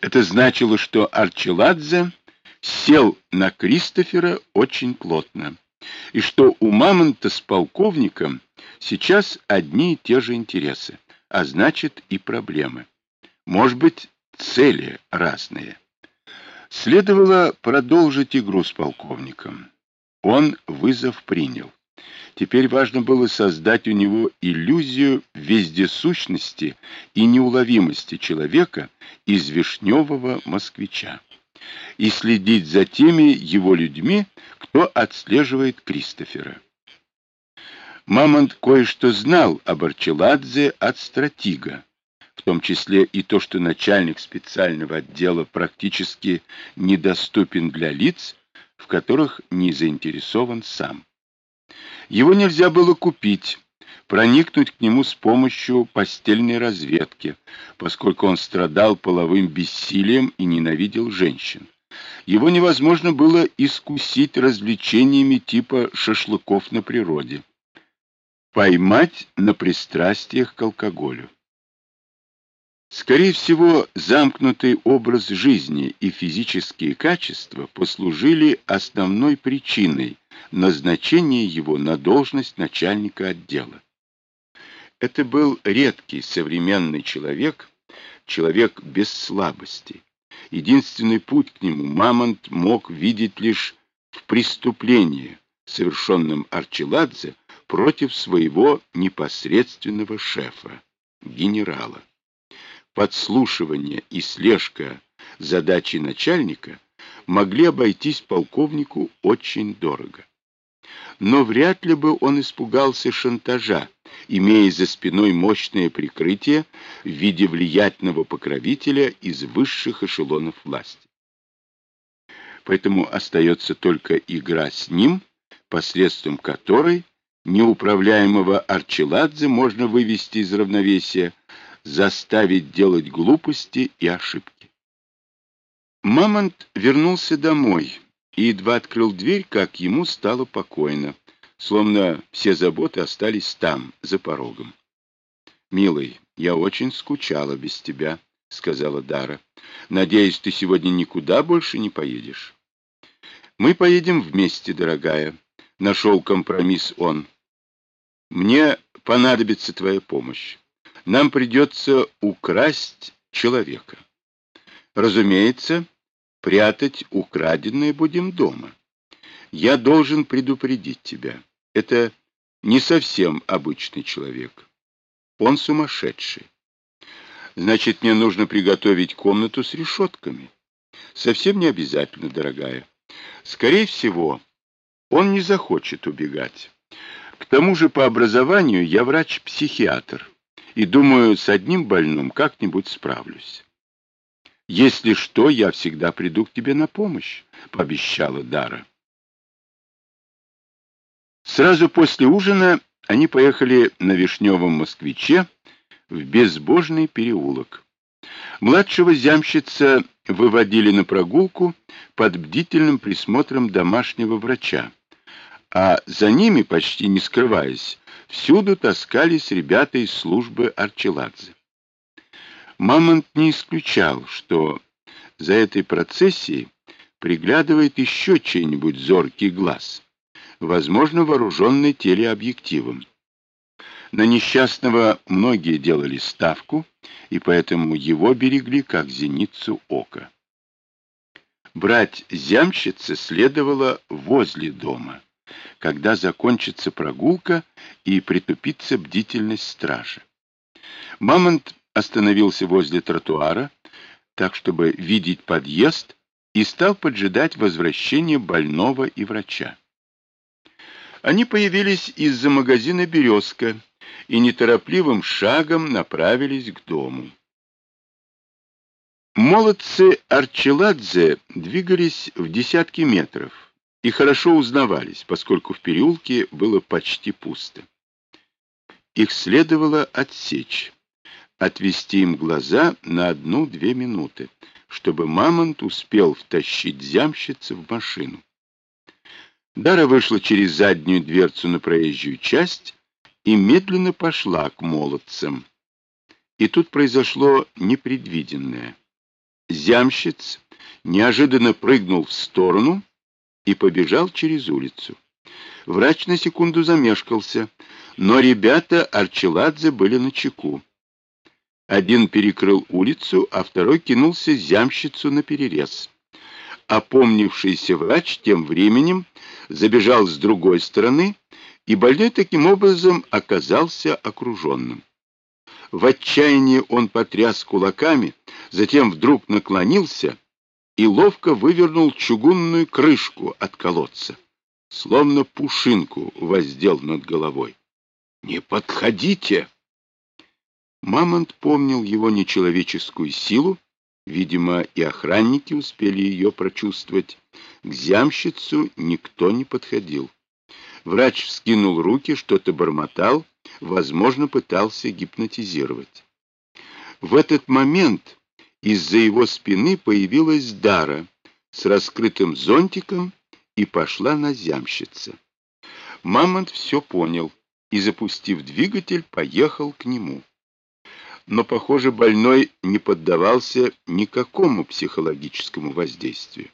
Это значило, что Арчеладзе сел на Кристофера очень плотно, и что у Мамонта с полковником сейчас одни и те же интересы, а значит и проблемы. Может быть, цели разные. Следовало продолжить игру с полковником. Он вызов принял. Теперь важно было создать у него иллюзию вездесущности и неуловимости человека из вишневого москвича и следить за теми его людьми, кто отслеживает Кристофера. Мамонт кое-что знал об Арчеладзе от стратига, в том числе и то, что начальник специального отдела практически недоступен для лиц, в которых не заинтересован сам. Его нельзя было купить, проникнуть к нему с помощью постельной разведки, поскольку он страдал половым бессилием и ненавидел женщин. Его невозможно было искусить развлечениями типа шашлыков на природе. Поймать на пристрастиях к алкоголю. Скорее всего, замкнутый образ жизни и физические качества послужили основной причиной назначения его на должность начальника отдела. Это был редкий современный человек, человек без слабостей. Единственный путь к нему Мамонт мог видеть лишь в преступлении, совершенном Арчеладзе против своего непосредственного шефа, генерала подслушивание и слежка задачи начальника могли обойтись полковнику очень дорого. Но вряд ли бы он испугался шантажа, имея за спиной мощное прикрытие в виде влиятельного покровителя из высших эшелонов власти. Поэтому остается только игра с ним, посредством которой неуправляемого Арчеладзе можно вывести из равновесия, заставить делать глупости и ошибки. Мамонт вернулся домой и едва открыл дверь, как ему стало покойно, словно все заботы остались там, за порогом. «Милый, я очень скучала без тебя», — сказала Дара. «Надеюсь, ты сегодня никуда больше не поедешь?» «Мы поедем вместе, дорогая», — нашел компромисс он. «Мне понадобится твоя помощь нам придется украсть человека. Разумеется, прятать украденное будем дома. Я должен предупредить тебя. Это не совсем обычный человек. Он сумасшедший. Значит, мне нужно приготовить комнату с решетками. Совсем не обязательно, дорогая. Скорее всего, он не захочет убегать. К тому же по образованию я врач-психиатр и думаю, с одним больным как-нибудь справлюсь. Если что, я всегда приду к тебе на помощь, — пообещала Дара. Сразу после ужина они поехали на Вишневом москвиче в безбожный переулок. Младшего зямщица выводили на прогулку под бдительным присмотром домашнего врача, а за ними, почти не скрываясь, Всюду таскались ребята из службы Арчеладзе. Мамонт не исключал, что за этой процессией приглядывает еще чей-нибудь зоркий глаз, возможно, вооруженный телеобъективом. На несчастного многие делали ставку, и поэтому его берегли как зеницу ока. Брать зямщицы следовало возле дома когда закончится прогулка и притупится бдительность стражи. Мамонт остановился возле тротуара, так чтобы видеть подъезд, и стал поджидать возвращения больного и врача. Они появились из-за магазина «Березка» и неторопливым шагом направились к дому. Молодцы Арчеладзе двигались в десятки метров, и хорошо узнавались, поскольку в переулке было почти пусто. Их следовало отсечь, отвести им глаза на одну-две минуты, чтобы Мамонт успел втащить зямщицы в машину. Дара вышла через заднюю дверцу на проезжую часть и медленно пошла к молодцам. И тут произошло непредвиденное. Зямщиц неожиданно прыгнул в сторону и побежал через улицу. Врач на секунду замешкался, но ребята Арчеладзе были на чеку. Один перекрыл улицу, а второй кинулся зямщицу на перерез. Опомнившийся врач тем временем забежал с другой стороны, и больной таким образом оказался окруженным. В отчаянии он потряс кулаками, затем вдруг наклонился и ловко вывернул чугунную крышку от колодца, словно пушинку воздел над головой. «Не подходите!» Мамонт помнил его нечеловеческую силу, видимо, и охранники успели ее прочувствовать. К зямщицу никто не подходил. Врач вскинул руки, что-то бормотал, возможно, пытался гипнотизировать. В этот момент из-за его спины появилась Дара с раскрытым зонтиком и пошла на зямщица. Мамонт все понял и, запустив двигатель, поехал к нему. Но, похоже, больной не поддавался никакому психологическому воздействию.